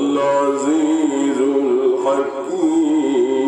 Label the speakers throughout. Speaker 1: العزيز الحكيم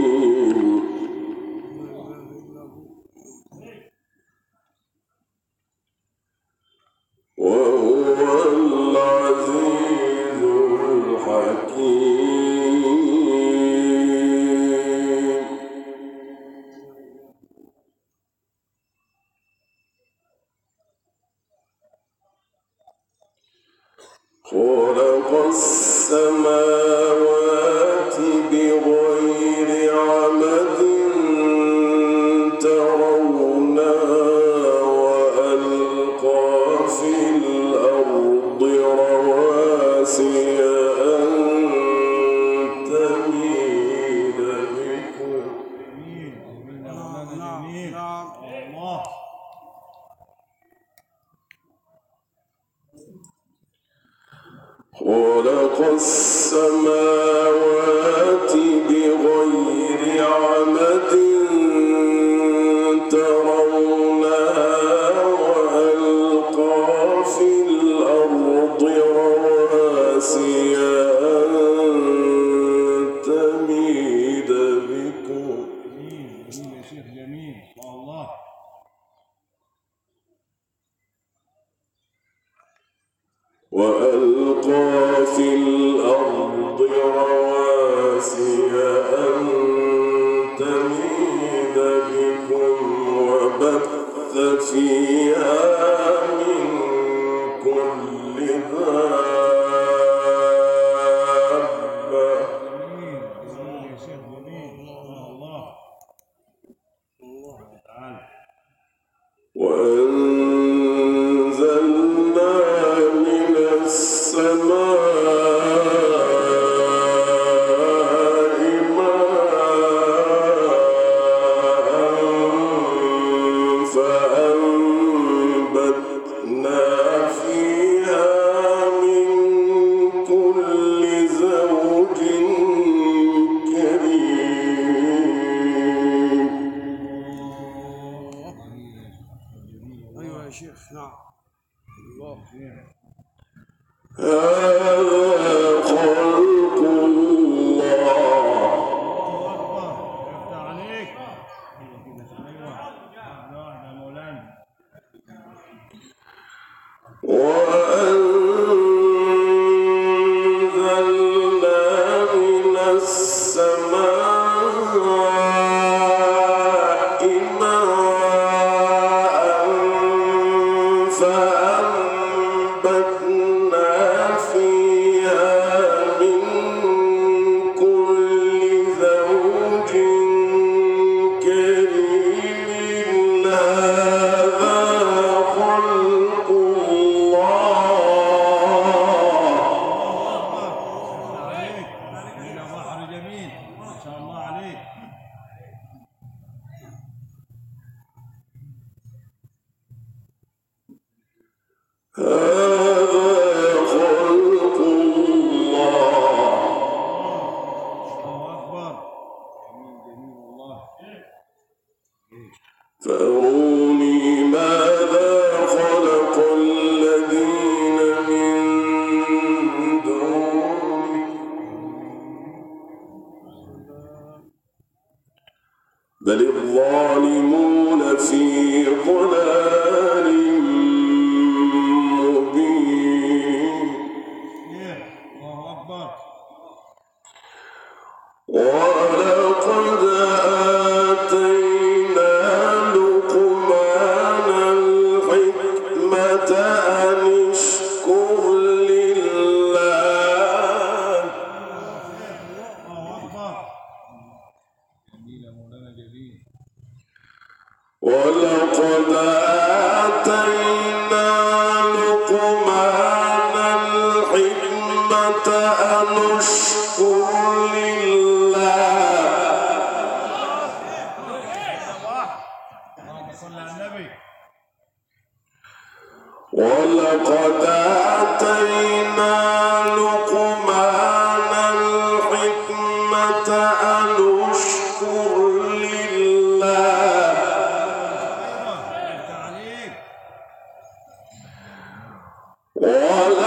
Speaker 2: Oh,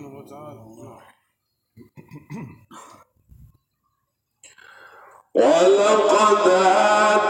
Speaker 1: سبحانه وتعالى
Speaker 2: ولقد آتى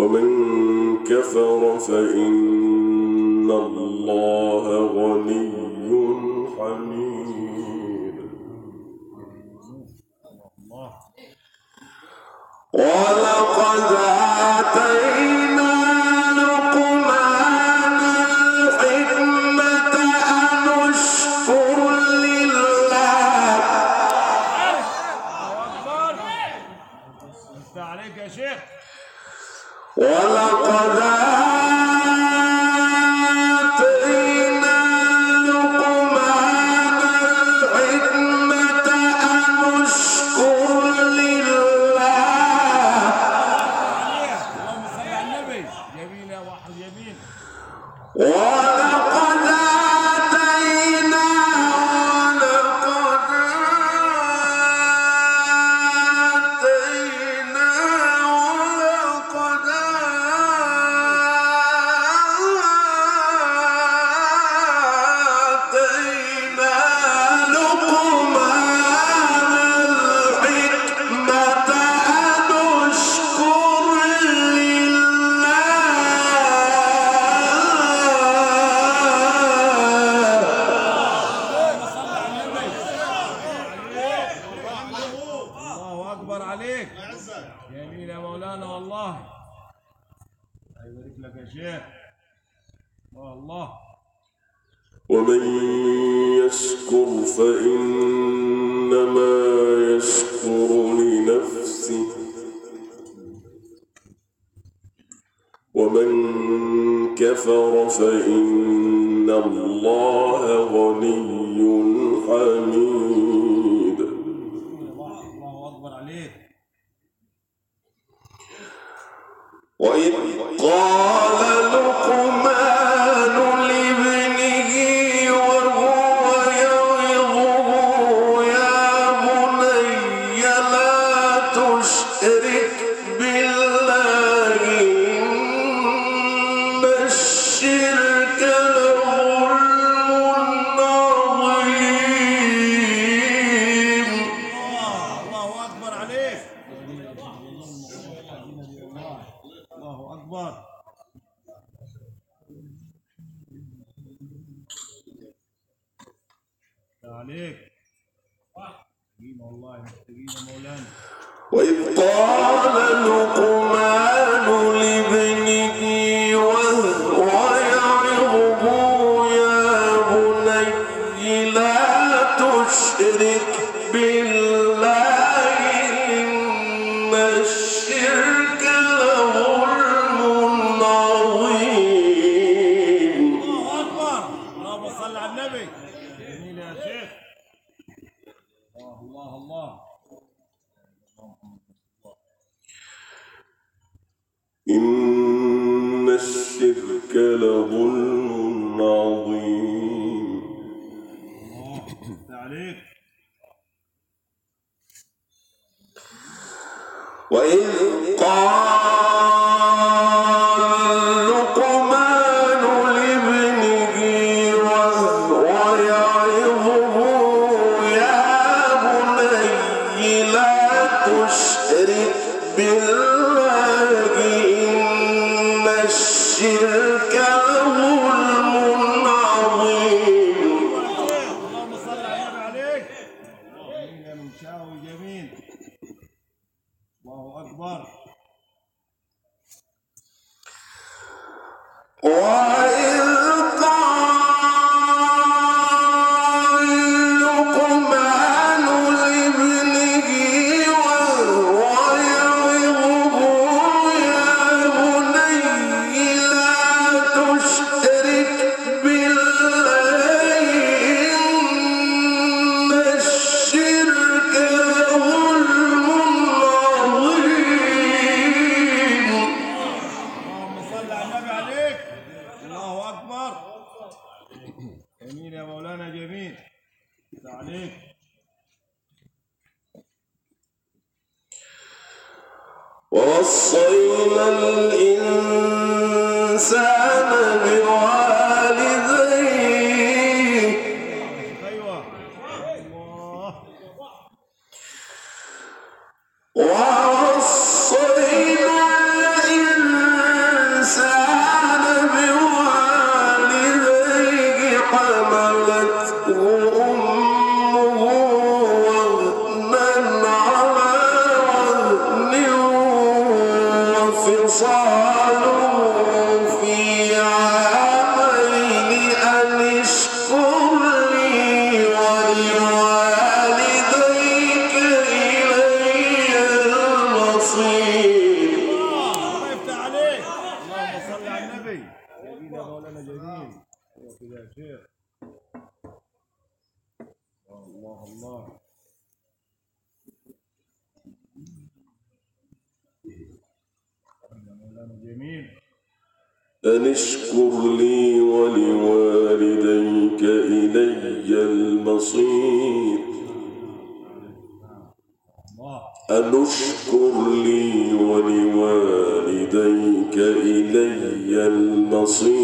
Speaker 1: ومن كفر فإن الله كفر فإن الله غني حميد تعليق وإذ قال
Speaker 2: محمد
Speaker 1: أن اشكر لي ولوالديك إلي المصير أن اشكر لي ولوالديك إلي المصير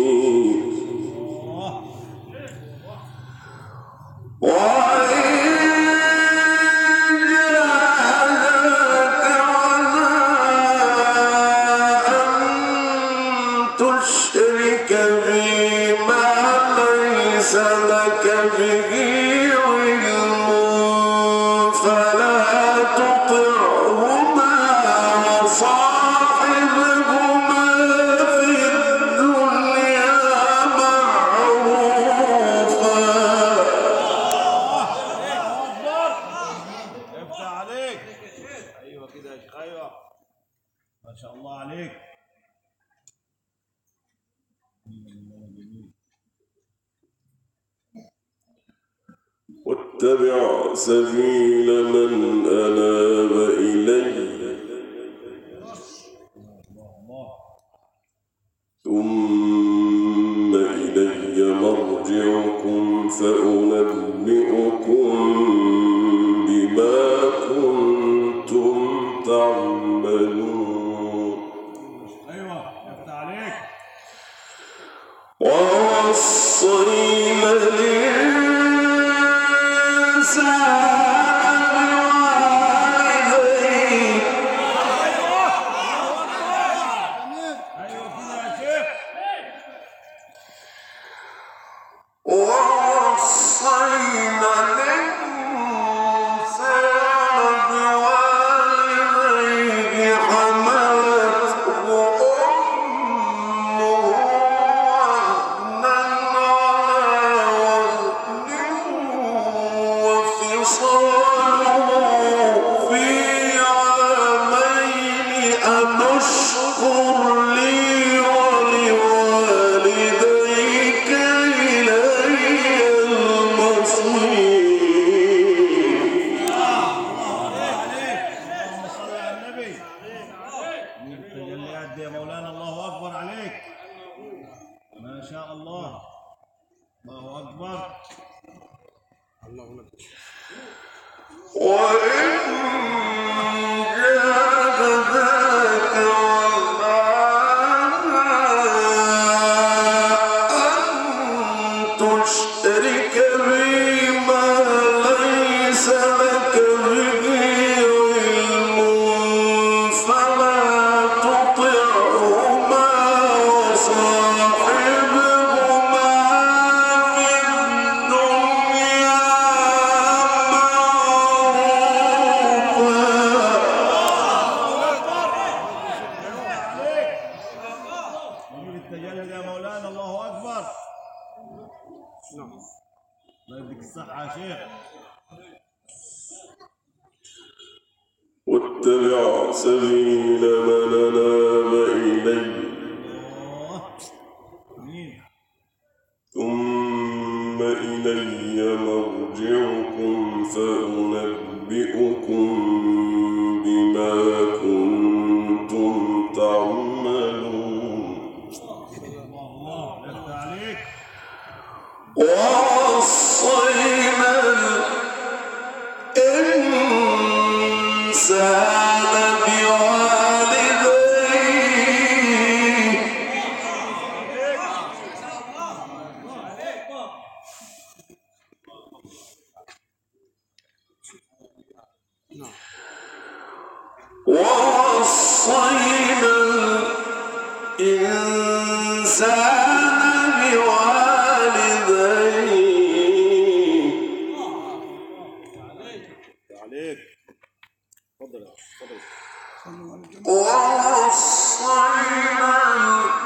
Speaker 1: واتبع سبيل من أناب إليه
Speaker 2: وصينا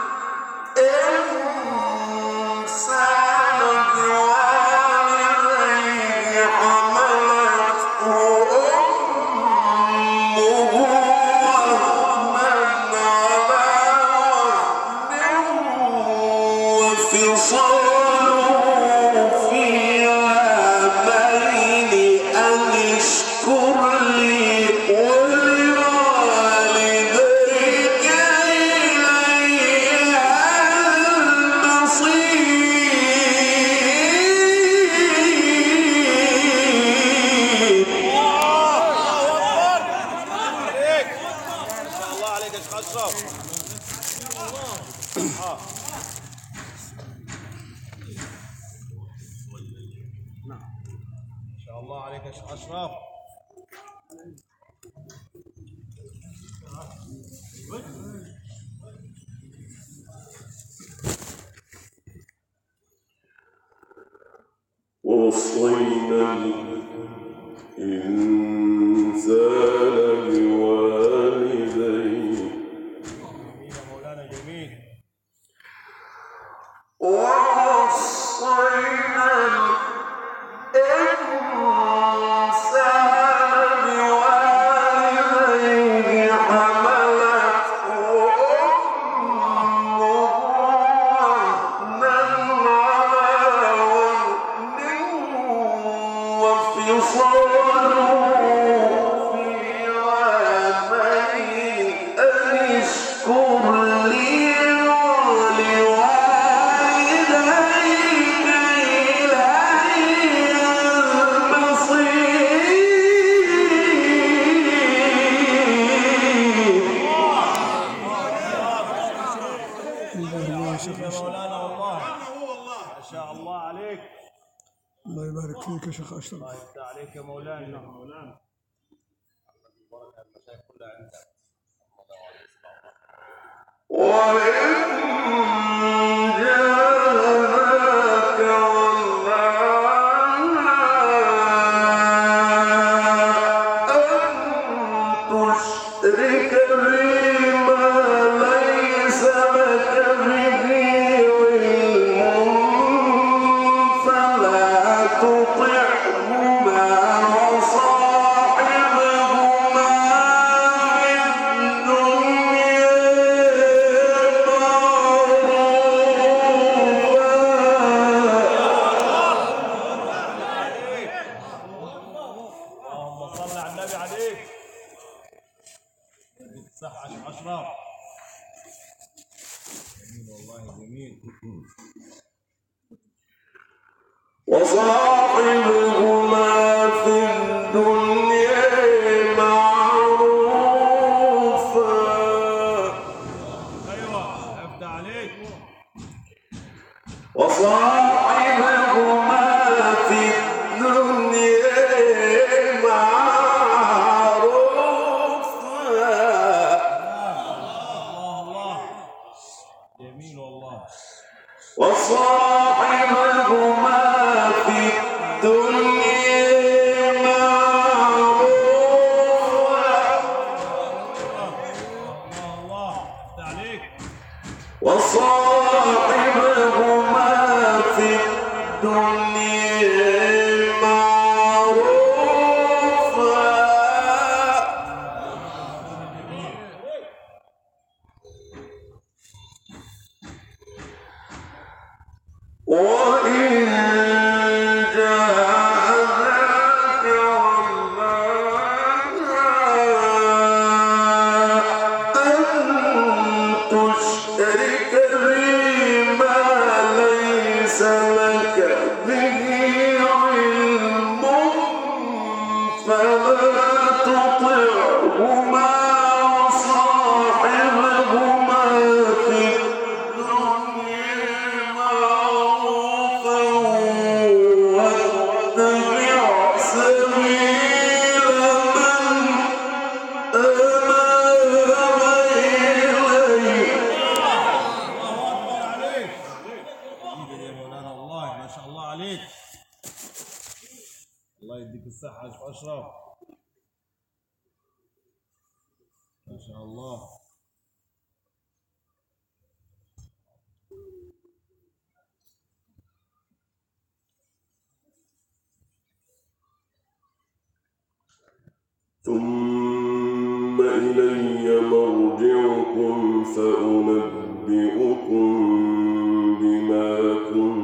Speaker 2: الله مولانا وإن
Speaker 1: ثم إلي مرجعكم فأنبئكم بما كنتم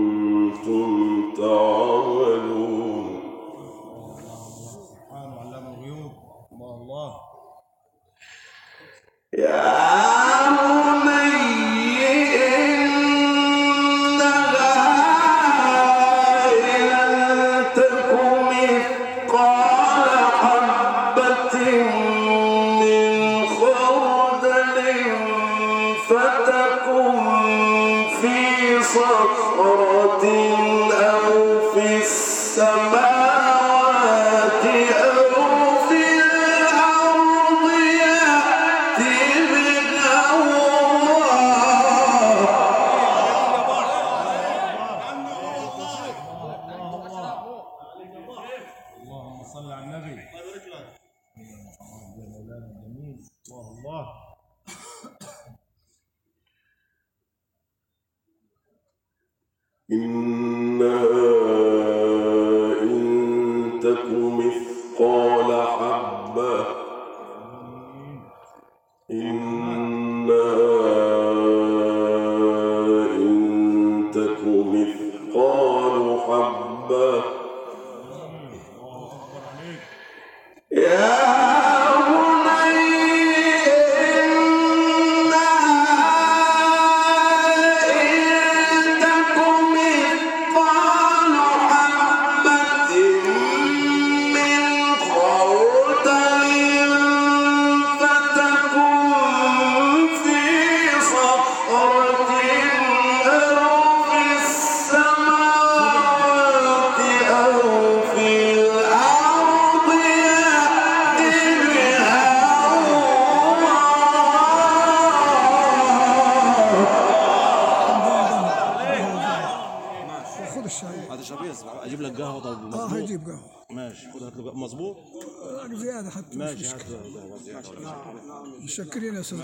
Speaker 2: شكرين
Speaker 3: يا استاذ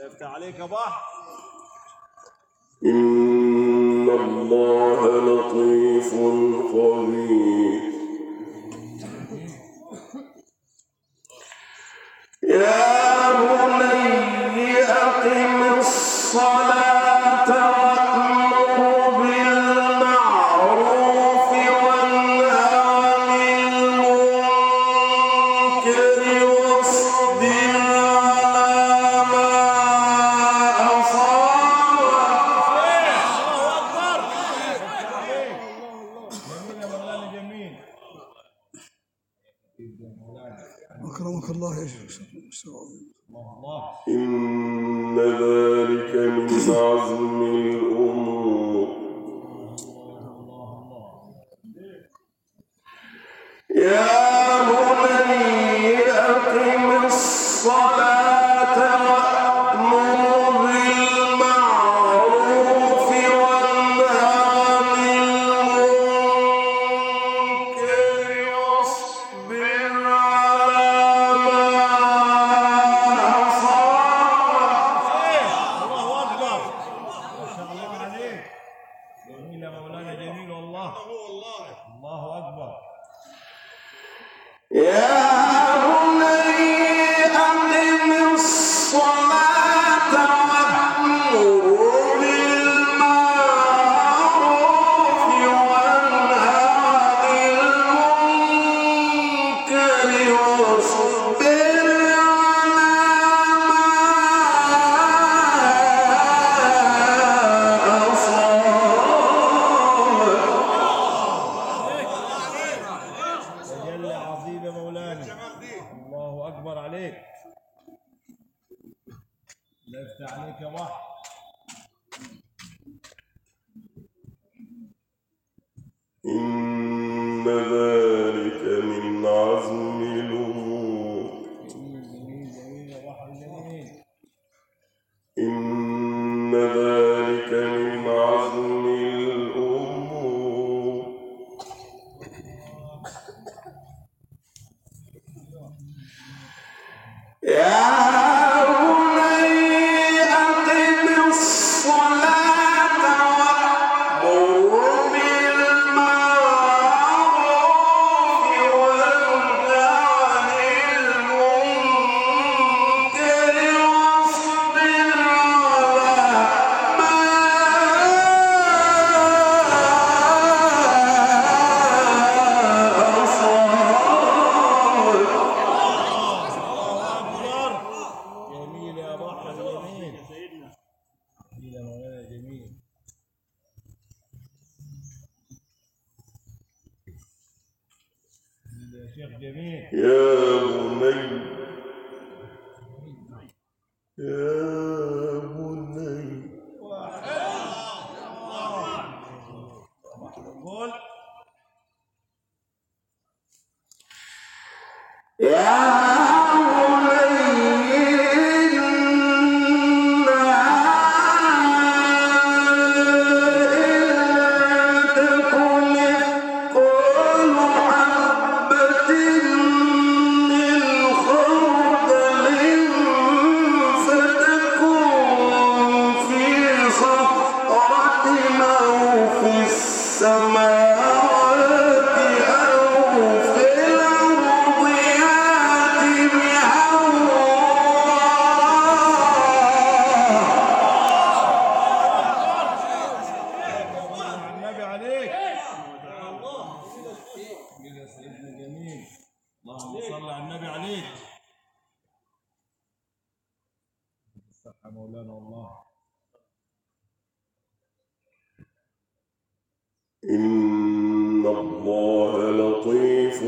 Speaker 1: افتح عليك بحر إن الله لطيف خبير يا بني أقم الصلاة الصلاة لطيف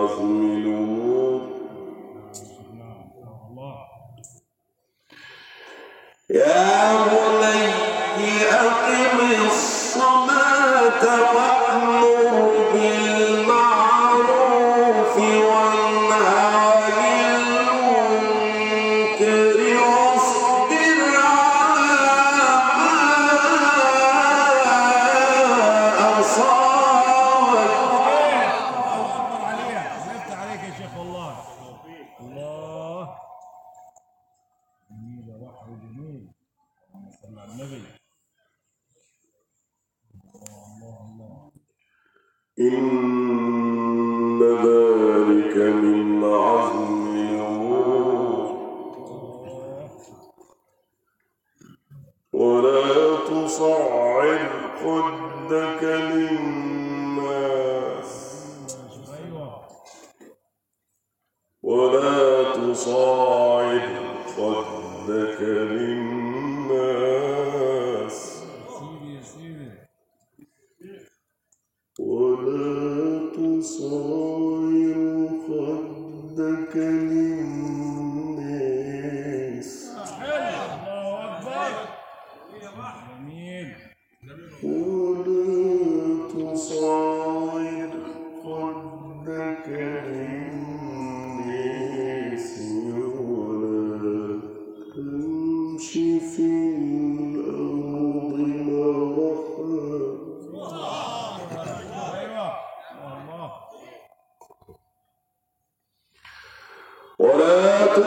Speaker 1: عزم الأمور يا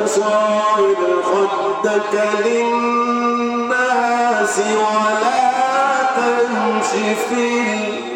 Speaker 1: تصاعد
Speaker 2: خدك للناس ولا تمشي في الأرض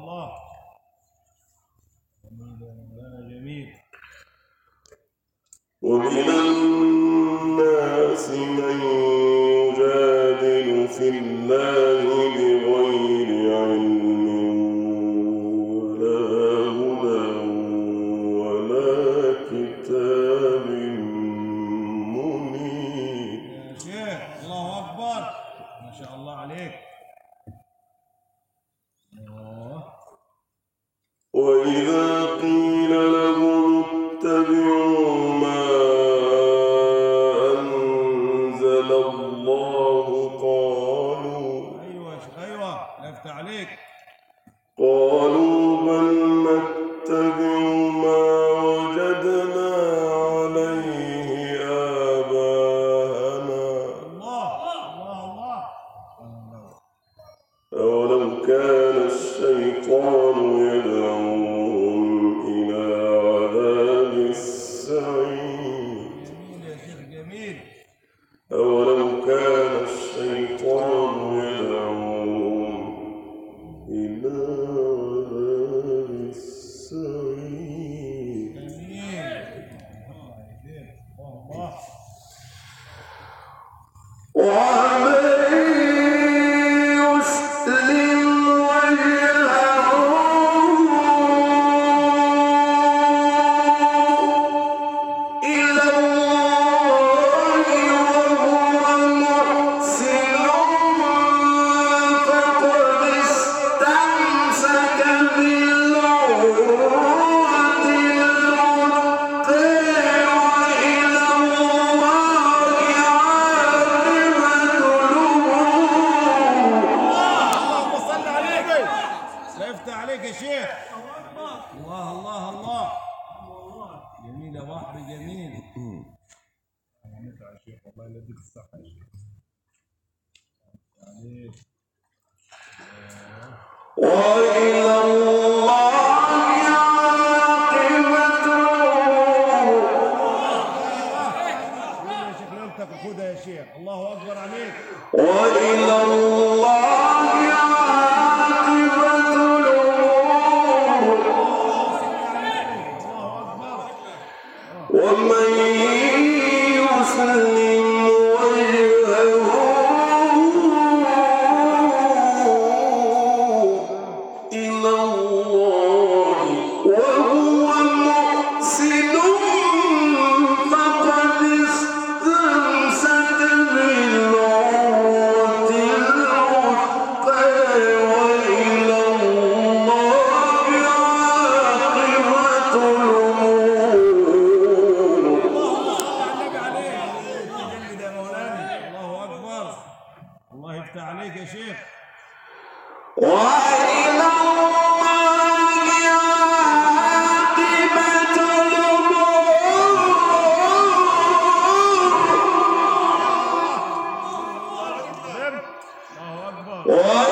Speaker 2: الله جميل مولانا
Speaker 3: جميل
Speaker 1: ومن الناس من يجادل في الله وە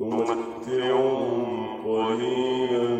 Speaker 1: ومتعهم قليلا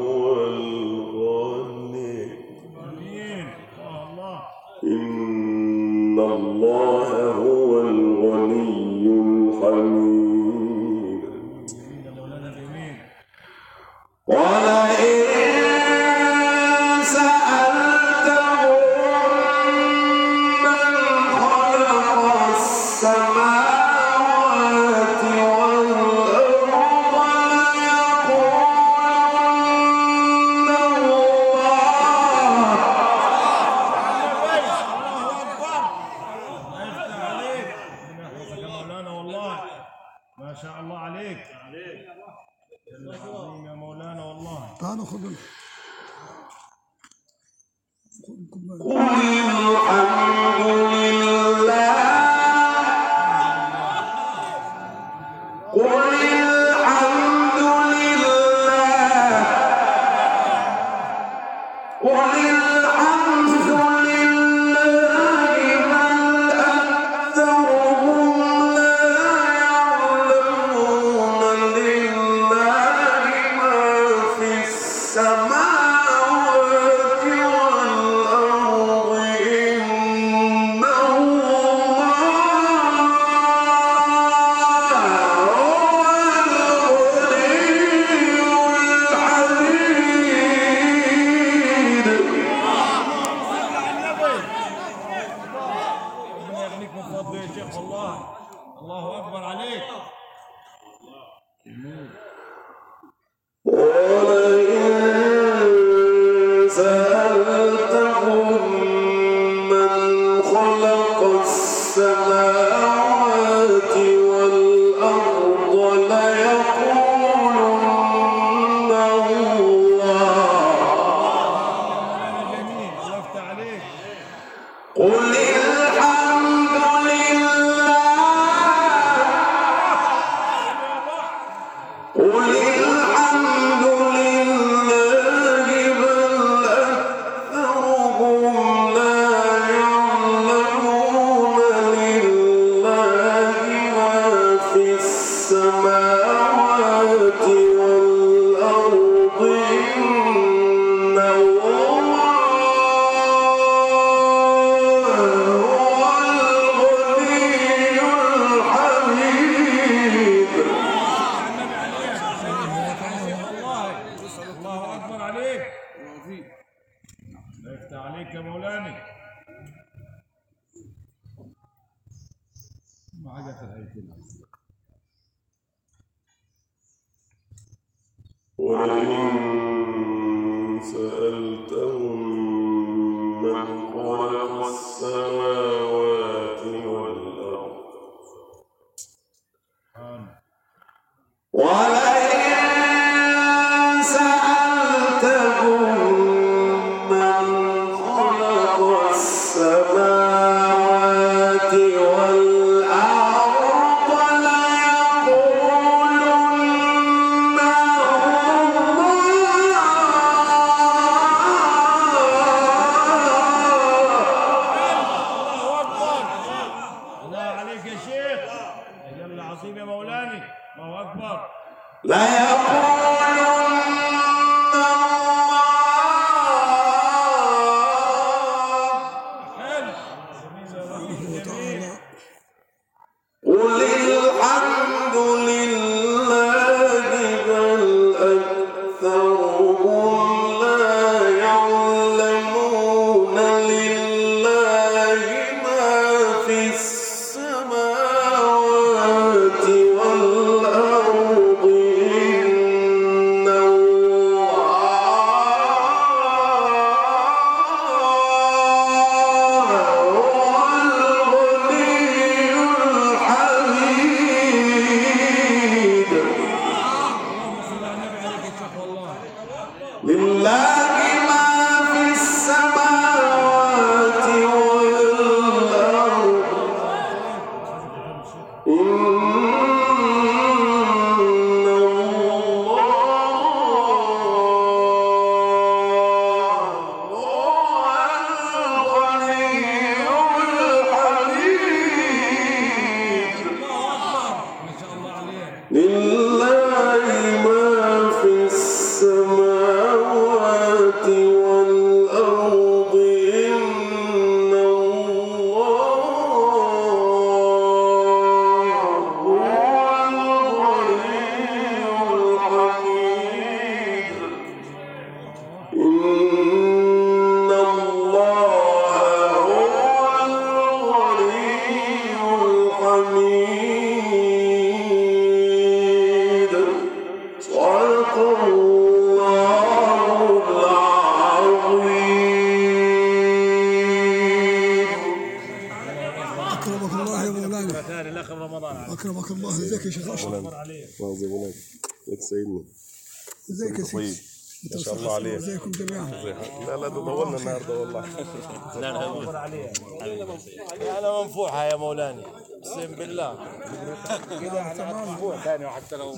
Speaker 2: ولا إن وعلى توفيق لا يفتح عليك
Speaker 3: يا مولانا ما حاجة في الهيكل
Speaker 2: ولئن
Speaker 1: سألتهم من خلق السماوات والأرض ولا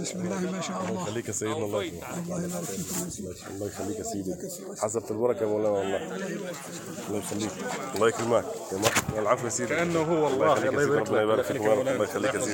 Speaker 1: بسم الله ما شاء الله خليك يا سيدنا الله الله يبارك فيك الله يخليك يا سيدي حسبت البركه والله والله الله يخليك الله يكرمك العفو يا سيدي كانه هو الله الله يبارك فيك الله يخليك يا سيدي